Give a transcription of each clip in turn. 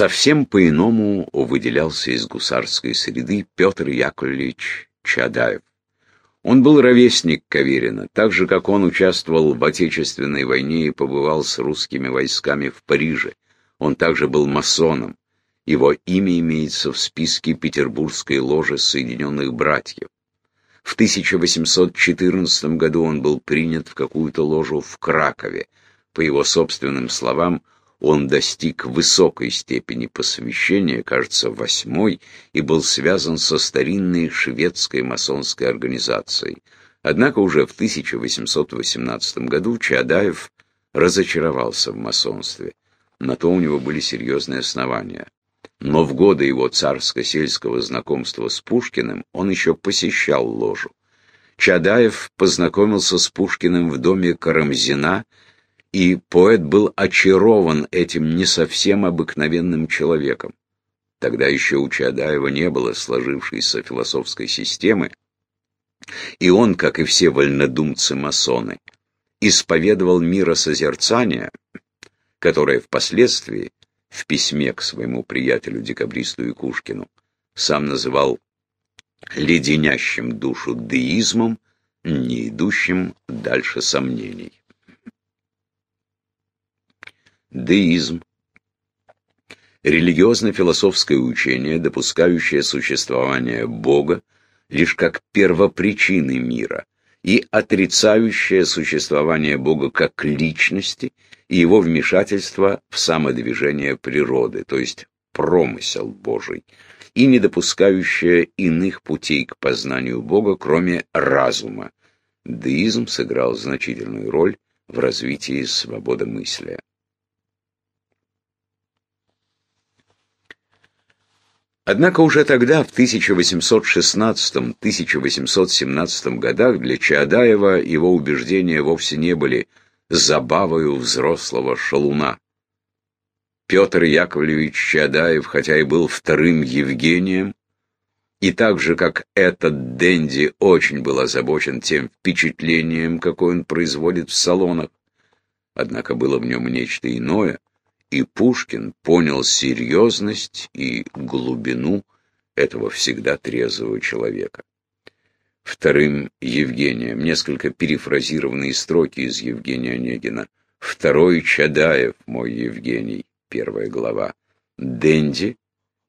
Совсем по-иному выделялся из гусарской среды Петр Яковлевич Чадаев. Он был ровесник Каверина, так же, как он участвовал в Отечественной войне и побывал с русскими войсками в Париже. Он также был масоном. Его имя имеется в списке Петербургской ложи Соединенных Братьев. В 1814 году он был принят в какую-то ложу в Кракове. По его собственным словам, он достиг высокой степени посвящения, кажется, восьмой, и был связан со старинной шведской масонской организацией. Однако уже в 1818 году Чаадаев разочаровался в масонстве. На то у него были серьезные основания. Но в годы его царско-сельского знакомства с Пушкиным он еще посещал ложу. Чадаев познакомился с Пушкиным в доме Карамзина и поэт был очарован этим не совсем обыкновенным человеком. Тогда еще у Чадаева не было сложившейся философской системы, и он, как и все вольнодумцы-масоны, исповедовал миросозерцание, которое впоследствии в письме к своему приятелю декабристу Якушкину сам называл леденящим душу деизмом, не идущим дальше сомнений. Деизм. Религиозно-философское учение, допускающее существование Бога лишь как первопричины мира и отрицающее существование Бога как личности и его вмешательство в самодвижение природы, то есть промысел Божий, и не допускающее иных путей к познанию Бога, кроме разума. Деизм сыграл значительную роль в развитии свободомыслия. Однако уже тогда, в 1816-1817 годах, для Чаадаева его убеждения вовсе не были забавою взрослого шалуна. Петр Яковлевич Чаадаев, хотя и был вторым Евгением, и так же, как этот Дэнди, очень был озабочен тем впечатлением, какое он производит в салонах, однако было в нем нечто иное — и Пушкин понял серьезность и глубину этого всегда трезвого человека. Вторым Евгением, несколько перефразированные строки из Евгения Онегина. Второй Чадаев, мой Евгений, первая глава. Дэнди,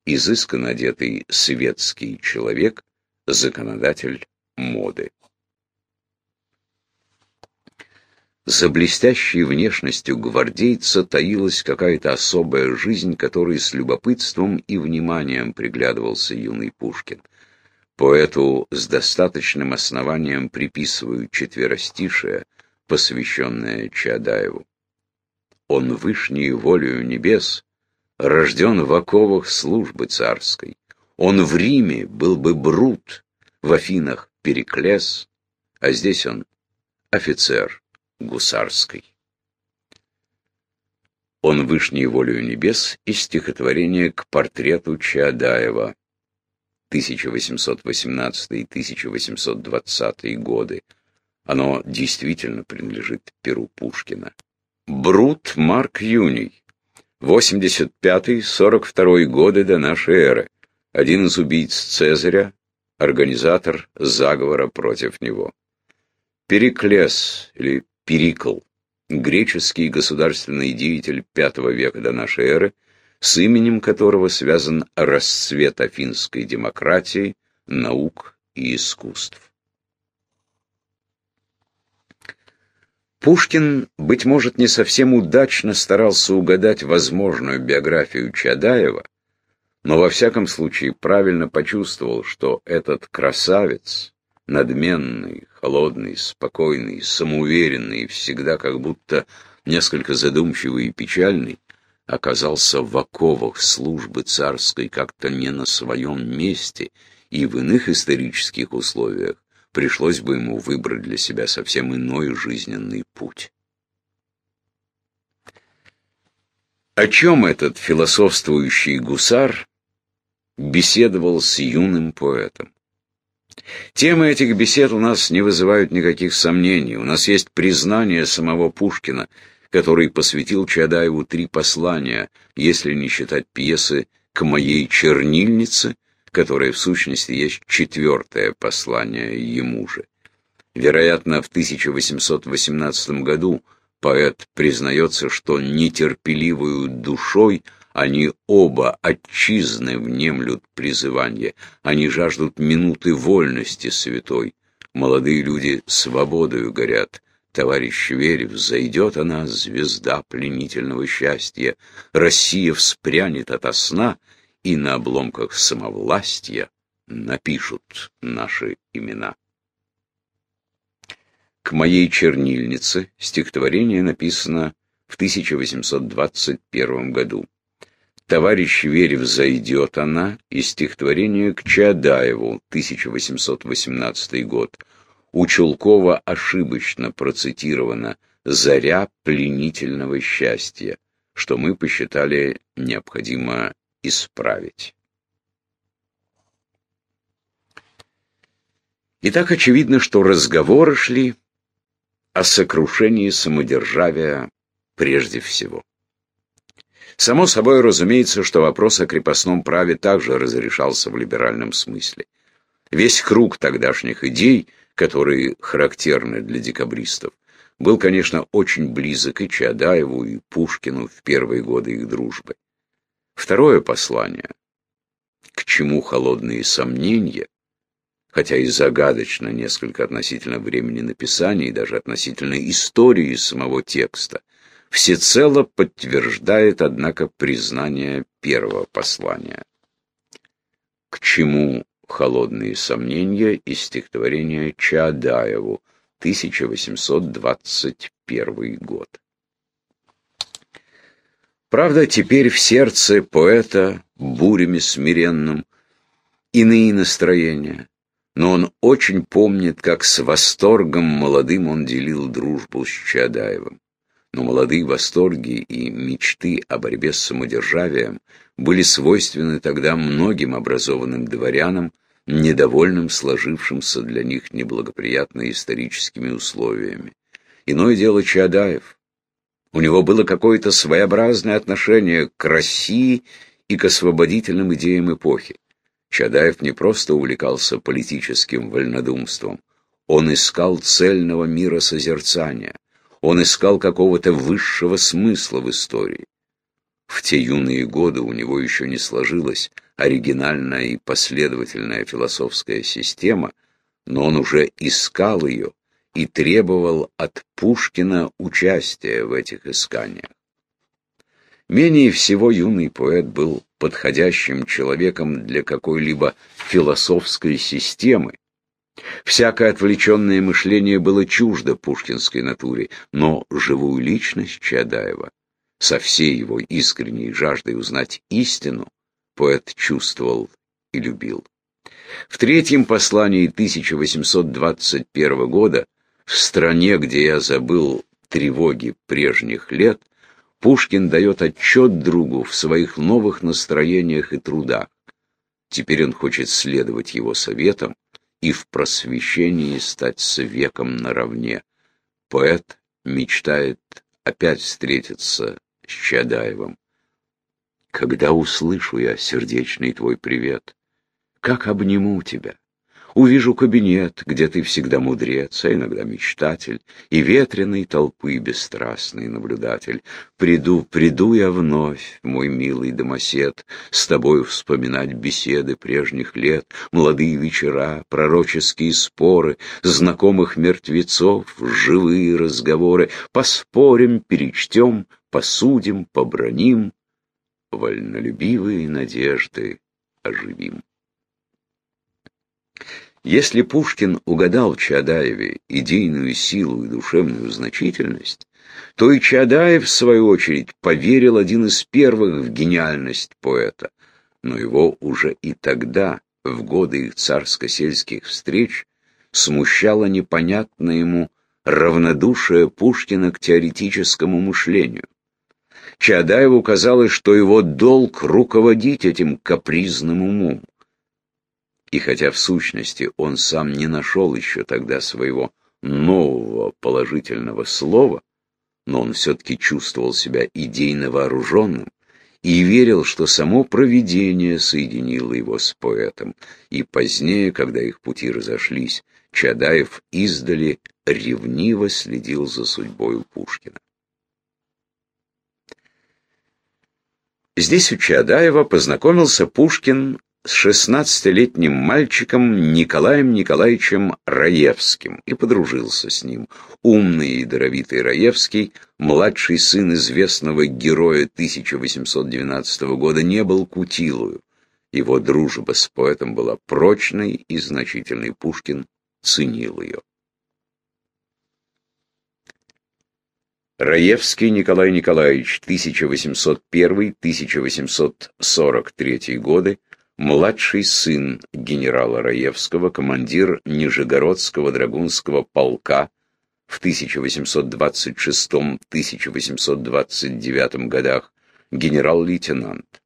изысканно одетый светский человек, законодатель моды. За блестящей внешностью гвардейца таилась какая-то особая жизнь, которой с любопытством и вниманием приглядывался юный Пушкин. Поэту с достаточным основанием приписывают четверостишее, посвященное Чадаеву. Он вышней волею небес, рожден в оковах службы царской. Он в Риме был бы Брут, в Афинах Переклес, а здесь он офицер гусарской. Он вышней волею небес из стихотворения к портрету Чаадаева 1818-1820 годы. Оно действительно принадлежит Перу Пушкина. Брут Марк Юний, 85-42 годы до нашей эры, один из убийц Цезаря, организатор заговора против него. Переклес или Перикл, греческий государственный деятель V века до нашей эры, с именем которого связан расцвет афинской демократии, наук и искусств. Пушкин, быть может, не совсем удачно старался угадать возможную биографию Чадаева, но во всяком случае правильно почувствовал, что этот красавец, надменный, холодный, спокойный, самоуверенный, всегда как будто несколько задумчивый и печальный, оказался в оковах службы царской как-то не на своем месте, и в иных исторических условиях пришлось бы ему выбрать для себя совсем иной жизненный путь. О чем этот философствующий гусар беседовал с юным поэтом? Темы этих бесед у нас не вызывают никаких сомнений. У нас есть признание самого Пушкина, который посвятил Чадаеву три послания, если не считать пьесы «К моей чернильнице», которая в сущности есть четвертое послание ему же. Вероятно, в 1818 году поэт признается, что нетерпеливую душой они оба отчизны внемлют призывание, они жаждут минуты вольности святой. Молодые люди свободою горят, Товарищ Верев, зайдет она, звезда пленительного счастья, Россия вспрянет ото сна, и на обломках самовластия напишут наши имена. К моей чернильнице стихотворение написано в 1821 году. Товарищ Верев зайдет она, и стихотворение к Чаадаеву, 1818 год. У Чулкова ошибочно процитировано «Заря пленительного счастья», что мы посчитали необходимо исправить. Итак, очевидно, что разговоры шли о сокрушении самодержавия прежде всего. Само собой разумеется, что вопрос о крепостном праве также разрешался в либеральном смысле. Весь круг тогдашних идей – которые характерны для декабристов, был, конечно, очень близок и Чадаеву, и Пушкину в первые годы их дружбы. Второе послание, к чему холодные сомнения, хотя и загадочно несколько относительно времени написания и даже относительно истории самого текста, всецело подтверждает, однако, признание первого послания. К чему холодные сомнения из стихотворения Чаадаеву, 1821 год. Правда, теперь в сердце поэта, бурями смиренным, иные настроения, но он очень помнит, как с восторгом молодым он делил дружбу с Чаадаевым. Но молодые восторги и мечты о борьбе с самодержавием были свойственны тогда многим образованным дворянам, недовольным сложившимся для них неблагоприятно историческими условиями. Иное дело Чадаев. У него было какое-то своеобразное отношение к России и к освободительным идеям эпохи. Чадаев не просто увлекался политическим вольнодумством, он искал цельного мира созерцания, он искал какого-то высшего смысла в истории. В те юные годы у него еще не сложилось оригинальная и последовательная философская система, но он уже искал ее и требовал от Пушкина участия в этих исканиях. Менее всего юный поэт был подходящим человеком для какой-либо философской системы. Всякое отвлеченное мышление было чуждо пушкинской натуре, но живую личность Чадаева, со всей его искренней жаждой узнать истину, поэт чувствовал и любил. В третьем послании 1821 года, в стране, где я забыл тревоги прежних лет, Пушкин дает отчет другу в своих новых настроениях и трудах. Теперь он хочет следовать его советам и в просвещении стать с веком наравне. Поэт мечтает опять встретиться с Чадаевым. Когда услышу я сердечный твой привет, как обниму тебя, увижу кабинет, где ты всегда мудрец, а иногда мечтатель, и ветреной толпы бесстрастный наблюдатель. Приду, приду я вновь, мой милый домосед, с тобою вспоминать беседы прежних лет, молодые вечера, пророческие споры, знакомых мертвецов, живые разговоры. Поспорим, перечтем, посудим, поброним, вольнолюбивые надежды оживим. Если Пушкин угадал Чадаеве идейную силу и душевную значительность, то и Чадаев, в свою очередь, поверил один из первых в гениальность поэта, но его уже и тогда, в годы их царско-сельских встреч, смущало непонятное ему равнодушие Пушкина к теоретическому мышлению. Чадаеву казалось, что его долг руководить этим капризным умом. И хотя в сущности он сам не нашел еще тогда своего нового положительного слова, но он все-таки чувствовал себя идейно вооруженным и верил, что само провидение соединило его с поэтом. И позднее, когда их пути разошлись, Чадаев издали ревниво следил за судьбой Пушкина. Здесь у Чадаева познакомился Пушкин с шестнадцатилетним мальчиком Николаем Николаевичем Раевским и подружился с ним. Умный и даровитый Раевский, младший сын известного героя 1812 года, не был кутилою. Его дружба с поэтом была прочной, и значительный Пушкин ценил ее. Раевский Николай Николаевич, 1801-1843 годы, младший сын генерала Раевского, командир Нижегородского драгунского полка в 1826-1829 годах, генерал-лейтенант.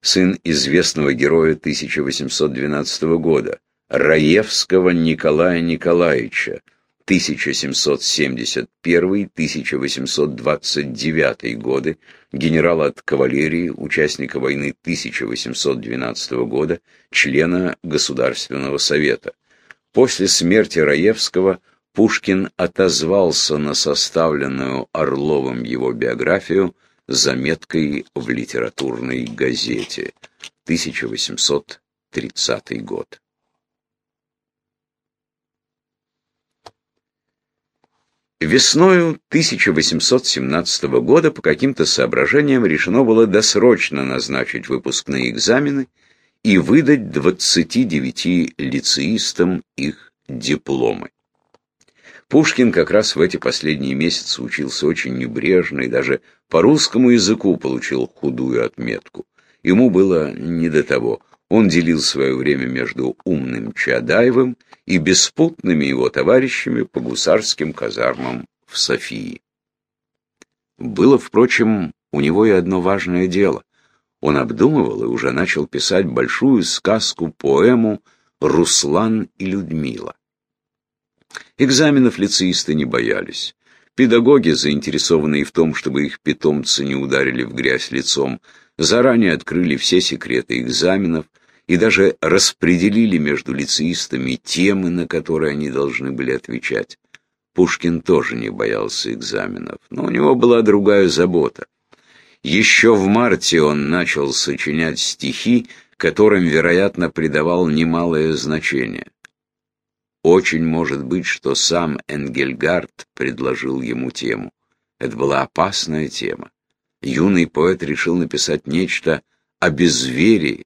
Сын известного героя 1812 года, Раевского Николая Николаевича, 1771-1829 годы, генерала от кавалерии, участника войны 1812 года, члена Государственного совета. После смерти Раевского Пушкин отозвался на составленную Орловым его биографию заметкой в литературной газете 1830 год. Весною 1817 года по каким-то соображениям решено было досрочно назначить выпускные экзамены и выдать 29 лицеистам их дипломы. Пушкин как раз в эти последние месяцы учился очень небрежно и даже по русскому языку получил худую отметку. Ему было не до того. Он делил свое время между умным Чадаевым и беспутными его товарищами по гусарским казармам в Софии. Было, впрочем, у него и одно важное дело. Он обдумывал и уже начал писать большую сказку-поэму «Руслан и Людмила». Экзаменов лицеисты не боялись. Педагоги, заинтересованные в том, чтобы их питомцы не ударили в грязь лицом, заранее открыли все секреты экзаменов и даже распределили между лицеистами темы, на которые они должны были отвечать. Пушкин тоже не боялся экзаменов, но у него была другая забота. Еще в марте он начал сочинять стихи, которым, вероятно, придавал немалое значение. Очень может быть, что сам Энгельгард предложил ему тему. Это была опасная тема. Юный поэт решил написать нечто о безверии.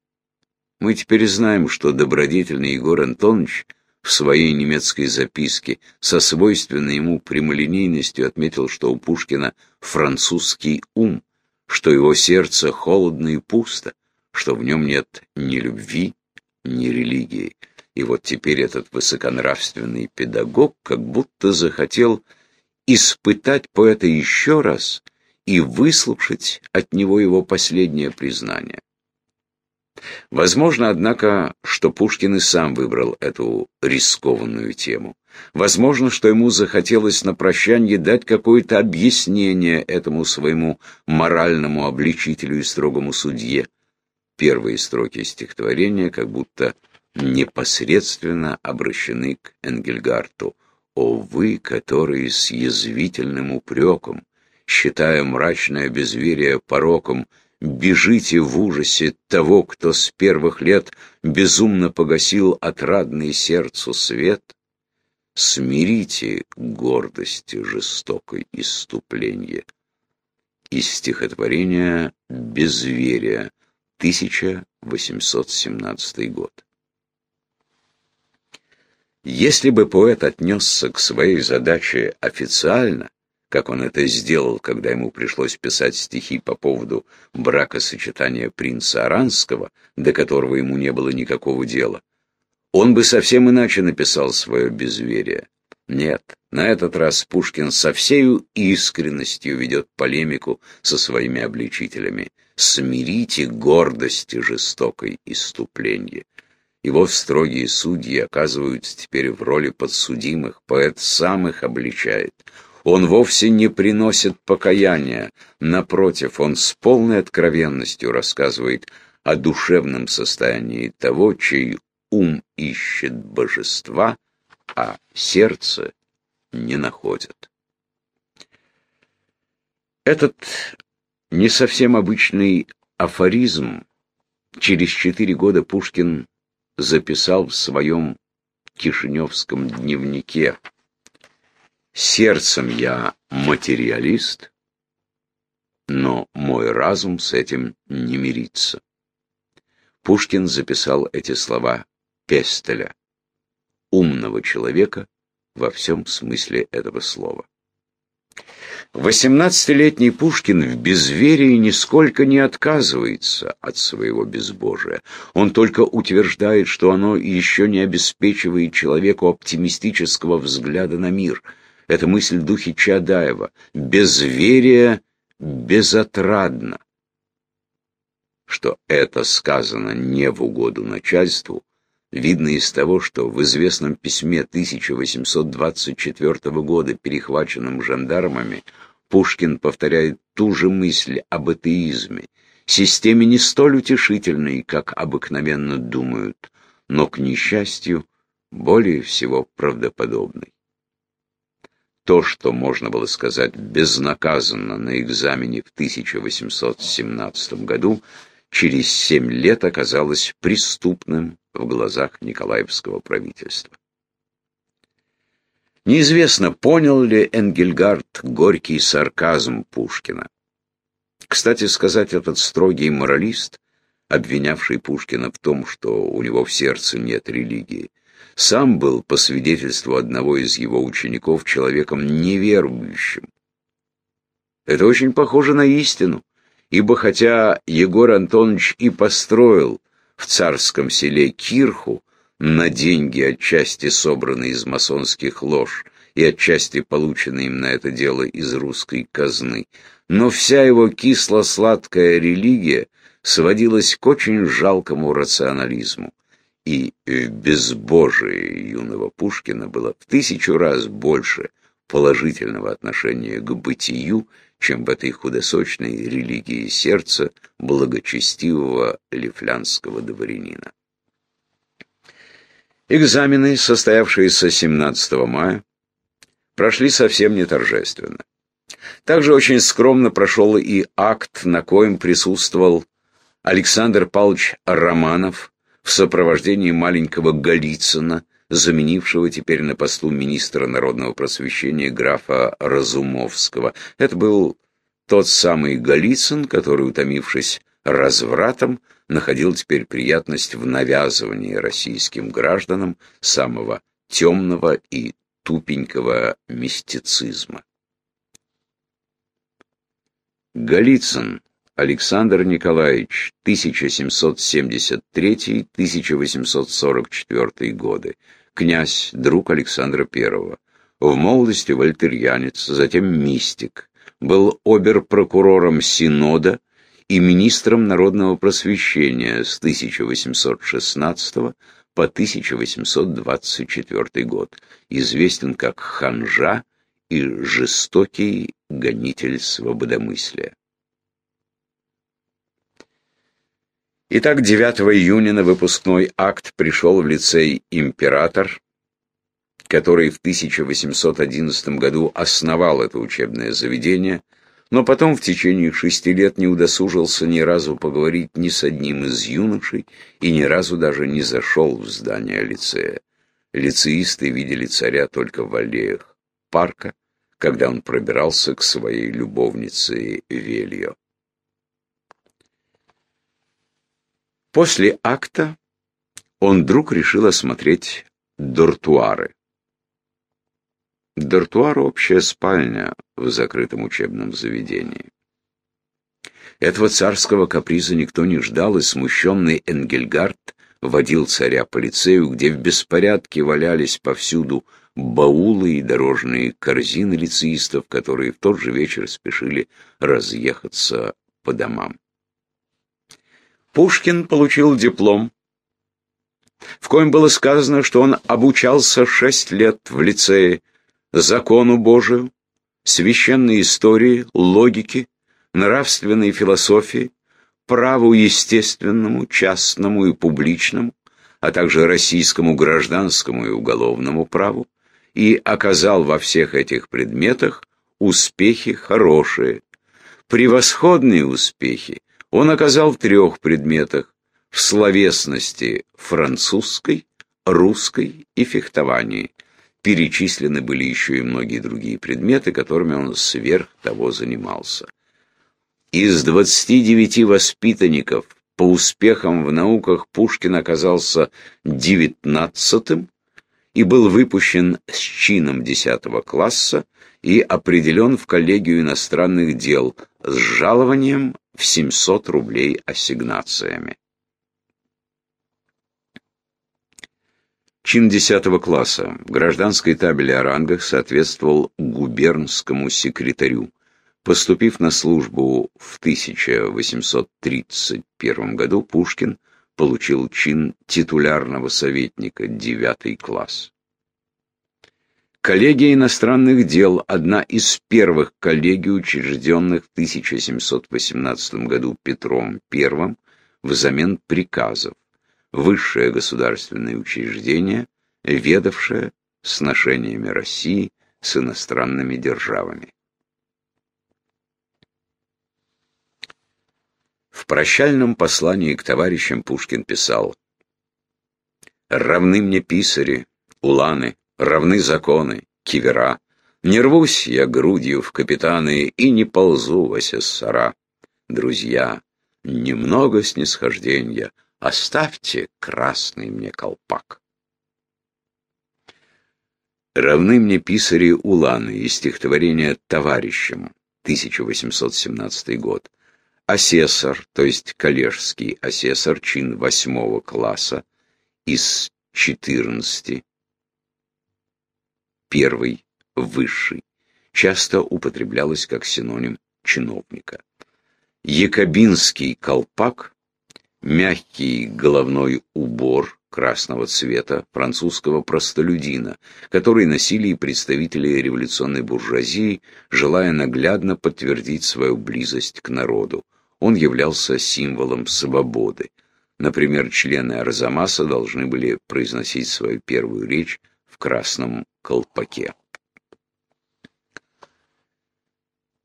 Мы теперь знаем, что добродетельный Егор Антонович в своей немецкой записке со свойственной ему прямолинейностью отметил, что у Пушкина французский ум, что его сердце холодно и пусто, что в нем нет ни любви, ни религии. И вот теперь этот высоконравственный педагог как будто захотел испытать поэта еще раз и выслушать от него его последнее признание. Возможно, однако, что Пушкин и сам выбрал эту рискованную тему. Возможно, что ему захотелось на прощанье дать какое-то объяснение этому своему моральному обличителю и строгому судье. Первые строки стихотворения как будто непосредственно обращены к Энгельгарту. «О вы, которые с язвительным упреком, считая мрачное безверие пороком, бежите в ужасе того, кто с первых лет безумно погасил отрадный сердцу свет, смирите гордости жестокой иступление». Из стихотворения «Безверие», 1817 год. Если бы поэт отнесся к своей задаче официально, как он это сделал, когда ему пришлось писать стихи по поводу бракосочетания принца Аранского, до которого ему не было никакого дела, он бы совсем иначе написал свое безверие. Нет, на этот раз Пушкин со всею искренностью ведет полемику со своими обличителями. «Смирите гордости жестокой иступления». Его строгие судьи оказываются теперь в роли подсудимых, поэт сам их обличает. Он вовсе не приносит покаяния. Напротив, он с полной откровенностью рассказывает о душевном состоянии того, чей ум ищет божества, а сердце не находит. Этот не совсем обычный афоризм через четыре года Пушкин записал в своем кишиневском дневнике «Сердцем я материалист, но мой разум с этим не мирится». Пушкин записал эти слова Пестеля, умного человека во всем смысле этого слова. Восемнадцатилетний Пушкин в безверии нисколько не отказывается от своего безбожия. Он только утверждает, что оно еще не обеспечивает человеку оптимистического взгляда на мир. Это мысль в духе Чадаева. Безверие безотрадно. Что это сказано не в угоду начальству, видно из того, что в известном письме 1824 года, перехваченном жандармами, Пушкин повторяет ту же мысль об атеизме, системе не столь утешительной, как обыкновенно думают, но, к несчастью, более всего правдоподобной. То, что можно было сказать безнаказанно на экзамене в 1817 году, через семь лет оказалось преступным в глазах Николаевского правительства. Неизвестно, понял ли Энгельгард горький сарказм Пушкина. Кстати сказать, этот строгий моралист, обвинявший Пушкина в том, что у него в сердце нет религии, сам был, по свидетельству одного из его учеников, человеком неверующим. Это очень похоже на истину, ибо хотя Егор Антонович и построил в царском селе Кирху, на деньги, отчасти собранные из масонских лож и отчасти полученные им на это дело из русской казны. Но вся его кисло-сладкая религия сводилась к очень жалкому рационализму. И в безбожии юного Пушкина было в тысячу раз больше положительного отношения к бытию, чем в этой худосочной религии сердца благочестивого лифлянского дворянина. Экзамены, состоявшиеся 17 мая, прошли совсем не торжественно. Также очень скромно прошел и акт, на коем присутствовал Александр Павлович Романов в сопровождении маленького Голицына, заменившего теперь на посту министра народного просвещения графа Разумовского. Это был тот самый Голицын, который, утомившись развратом, находил теперь приятность в навязывании российским гражданам самого темного и тупенького мистицизма. Голицын Александр Николаевич, 1773-1844 годы, князь, друг Александра I, в молодости вольтерьянец, затем мистик, был обер-прокурором Синода и министром народного просвещения с 1816 по 1824 год, известен как ханжа и жестокий гонитель свободомыслия. Итак, 9 июня на выпускной акт пришел в лицей «Император», который в 1811 году основал это учебное заведение – но потом в течение шести лет не удосужился ни разу поговорить ни с одним из юношей и ни разу даже не зашел в здание лицея. Лицеисты видели царя только в аллеях парка, когда он пробирался к своей любовнице Вельо. После акта он вдруг решил осмотреть дортуары. Дортуар — общая спальня в закрытом учебном заведении. Этого царского каприза никто не ждал, и смущенный Энгельгард водил царя по лицею, где в беспорядке валялись повсюду баулы и дорожные корзины лицеистов, которые в тот же вечер спешили разъехаться по домам. Пушкин получил диплом, в коем было сказано, что он обучался шесть лет в лицее закону Божию священной истории, логики, нравственной философии, праву естественному, частному и публичному, а также российскому гражданскому и уголовному праву, и оказал во всех этих предметах успехи хорошие. Превосходные успехи он оказал в трех предметах – в словесности французской, русской и фехтовании. Перечислены были еще и многие другие предметы, которыми он сверх того занимался. Из 29 воспитанников по успехам в науках Пушкин оказался девятнадцатым и был выпущен с чином 10 класса и определен в коллегию иностранных дел с жалованием в 700 рублей ассигнациями. Чин 10 класса в гражданской табеле о рангах соответствовал губернскому секретарю. Поступив на службу в 1831 году, Пушкин получил чин титулярного советника 9 класс. Коллегия иностранных дел – одна из первых коллегий, учрежденных в 1718 году Петром I взамен приказов высшее государственное учреждение, ведавшее сношениями России с иностранными державами. В прощальном послании к товарищам Пушкин писал «Равны мне писари, уланы, равны законы, кивера, не рвусь я грудью в капитаны и не ползу в асессора. Друзья, немного снисхожденья, Оставьте красный мне колпак. Равны мне писари Уланы из стихотворения «Товарищам», 1817 год. Асессор, то есть коллежский асессор, чин восьмого класса, из 14, первый, высший, часто употреблялось как синоним чиновника. Якобинский колпак мягкий головной убор красного цвета французского простолюдина, который носили и представители революционной буржуазии, желая наглядно подтвердить свою близость к народу. Он являлся символом свободы. Например, члены Арзамаса должны были произносить свою первую речь в красном колпаке.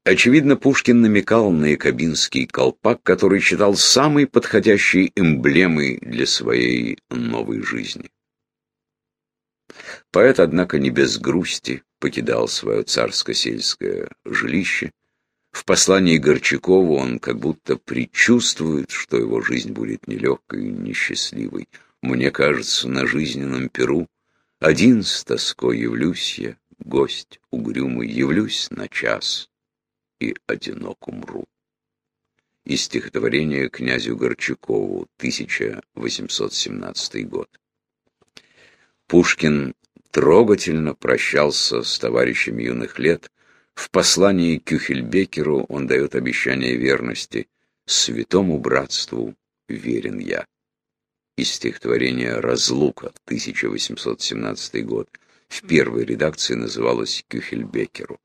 Очевидно, Пушкин намекал на якобинский колпак, который считал самой подходящей эмблемой для своей новой жизни. Поэт, однако, не без грусти покидал свое царско-сельское жилище. В послании Горчакову он как будто предчувствует, что его жизнь будет нелегкой и несчастливой. Мне кажется, на жизненном перу один с тоской явлюсь я, гость угрюмый, явлюсь на час и одинок умру. Из стихотворения князю Горчакову, 1817 год. Пушкин трогательно прощался с товарищем юных лет. В послании Кюхельбекеру он дает обещание верности «Святому братству верен я». Из стихотворения «Разлука», 1817 год. В первой редакции называлось Кюхельбекеру.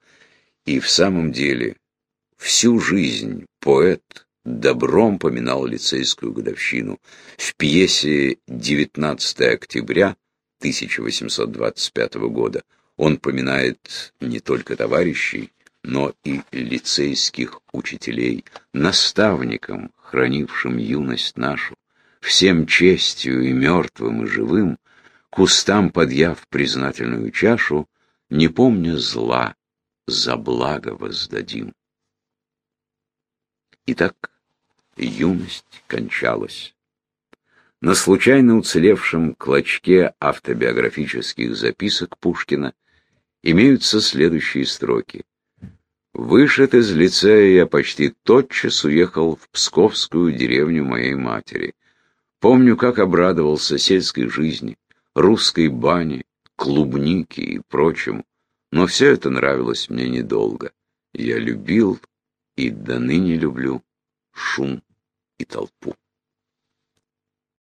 И в самом деле Всю жизнь поэт добром поминал лицейскую годовщину. В пьесе «19 октября» 1825 года он поминает не только товарищей, но и лицейских учителей, наставникам, хранившим юность нашу, всем честью и мертвым, и живым, кустам подъяв признательную чашу, не помня зла, за благо воздадим. Итак, юность кончалась. На случайно уцелевшем клочке автобиографических записок Пушкина имеются следующие строки. Вышед из лицея я почти тотчас уехал в псковскую деревню моей матери. Помню, как обрадовался сельской жизни, русской бане, клубнике и прочему, но все это нравилось мне недолго. Я любил и до ныне люблю шум и толпу.